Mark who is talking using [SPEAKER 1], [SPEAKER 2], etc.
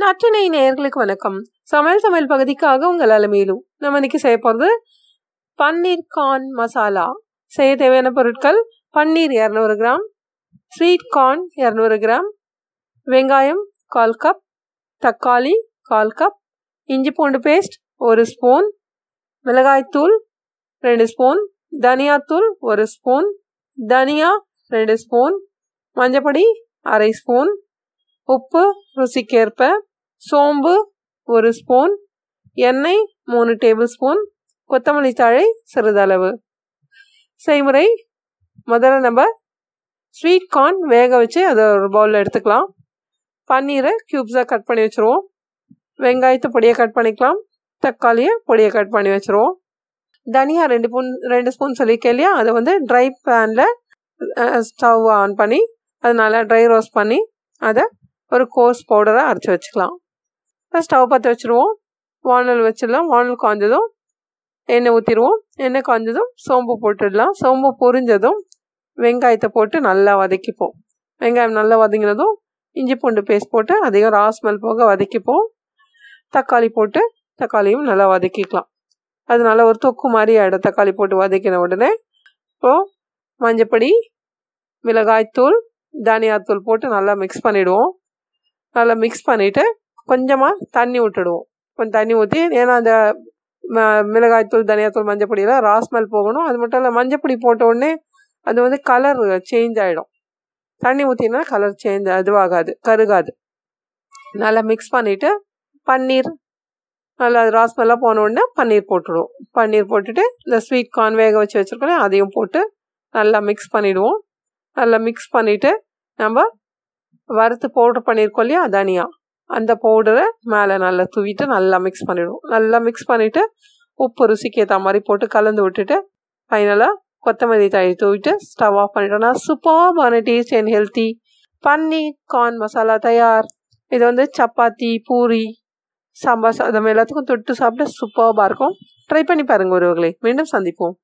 [SPEAKER 1] நற்றினை நேயர்களுக்கு வணக்கம். சமையல் சமையல் பகுதிக்காக உங்கள் அலமையிலும் நம்ம இன்னைக்கு செய்ய போகிறது பன்னீர் கார்ன் மசாலா. செய்ய தேவையான பொருட்கள் பன்னீர் இரநூறு கிராம் ஸ்வீட் கார்ன் இரநூறு கிராம் வெங்காயம் கால் கப் தக்காளி கால் கப் இஞ்சி பூண்டு பேஸ்ட் ஒரு ஸ்பூன் மிளகாய்த்தூள் ரெண்டு ஸ்பூன் தனியாத்தூள் ஒரு ஸ்பூன் தனியா ரெண்டு ஸ்பூன் மஞ்சப்பொடி அரை ஸ்பூன் உப்பு ருசிக்கேற்ப சோம்பு ஒரு ஸ்பூன் எண்ணெய் மூணு டேபிள் ஸ்பூன் கொத்தமல்லி தாழை சிறிதளவு. செய்முறை முதல்ல நம்ம ஸ்வீட் கார்ன் வேக வச்சு அதை ஒரு பவுலில் எடுத்துக்கலாம். பன்னீரை க்யூப்ஸாக கட் பண்ணி வச்சுருவோம். வெங்காயத்தை பொடியை கட் பண்ணிக்கலாம். தக்காளியை பொடியை கட் பண்ணி வச்சுருவோம். தனியா ரெண்டு ஸ்பூன் ரெண்டு ஸ்பூன் சொல்லியிருக்கேன் இல்லையா? அதை வந்து ட்ரை பேனில் ஸ்டவ் ஆன் பண்ணி அதனால் ட்ரை ரோஸ்ட் பண்ணி அதை ஒரு கோஸ் பவுடராக அரைச்சி வச்சுக்கலாம். ஸ்டவ் பற்ற வச்சுருவோம். வானல் வச்சிடலாம். வானல் காய்ஞ்சதும் எண்ணெய் ஊற்றிடுவோம் எண்ணெய் காய்ஞ்சதும் சோம்பு போட்டுடலாம். சோம்பு பொரிஞ்சதும் வெங்காயத்தை போட்டு நல்லா வதக்கிப்போம். வெங்காயம் நல்லா வதங்கினதும் இஞ்சி பூண்டு பேஸ்ட் போட்டு அதிகம் ராஸ்மெல் போக வதக்கிப்போம். தக்காளி போட்டு தக்காளியும் நல்லா வதக்கிக்கலாம். அது நல்லா ஒரு தொக்கு மாதிரி ஆகிடும் தக்காளி போட்டு வதக்கின உடனே இப்போது மஞ்சப்பொடி மிளகாய்த்தூள் தனியாத்தூள் போட்டு நல்லா மிக்ஸ் பண்ணிவிடுவோம் நல்லா மிக்ஸ் பண்ணிவிட்டு கொஞ்சமாக தண்ணி விட்டுடுவோம். கொஞ்சம் தண்ணி ஊற்றி ஏன்னா அந்த மிளகாய்த்தூள் தனியாத்தூள் மஞ்சப்பொடியெல்லாம் ராஸ்மல் போகணும். அது மட்டும் இல்லை மஞ்சப்பொடி போட்ட உடனே அது வந்து கலர் சேஞ்ச் ஆகிடும் தண்ணி ஊற்றினா கலர் சேஞ்ச் அதுவாகாது கருகாது. நல்லா மிக்ஸ் பண்ணிவிட்டு பன்னீர் நல்லா ராஸ்மெல்லாம் போன உடனே பன்னீர் போட்டுடுவோம். பன்னீர் போட்டுட்டு இந்த ஸ்வீட் கார்ன் வேக வச்சு வச்சுருக்கோம் அதையும் போட்டு நல்லா மிக்ஸ் பண்ணிவிடுவோம் நல்லா மிக்ஸ் பண்ணிவிட்டு நம்ம வறுத்து பவுட்ரு பண்ணியிருக்கோம் இல்லையா தனியாக அந்த பவுடரை மேலே நல்லா தூவிட்டு நல்லா மிக்ஸ் பண்ணிவிடுவோம் நல்லா மிக்ஸ் பண்ணிவிட்டு உப்பு ருசிக்கு ஏற்ற மாதிரி போட்டு கலந்து விட்டுட்டு ஃபைனலாக கொத்தமல்லி தழி தூவிட்டு ஸ்டவ் ஆஃப் பண்ணிட்டோம்னா சூப்பர்பான taste and healthy paneer corn masala தயார். இது வந்து சப்பாத்தி பூரி சாம்பார் சாதம் எல்லாத்துக்கும் தொட்டு சாப்பிட்டு சூப்பர்பாக இருக்கும். ட்ரை பண்ணி பாருங்கள் ஒருவர்களே மீண்டும் சந்திப்போம்.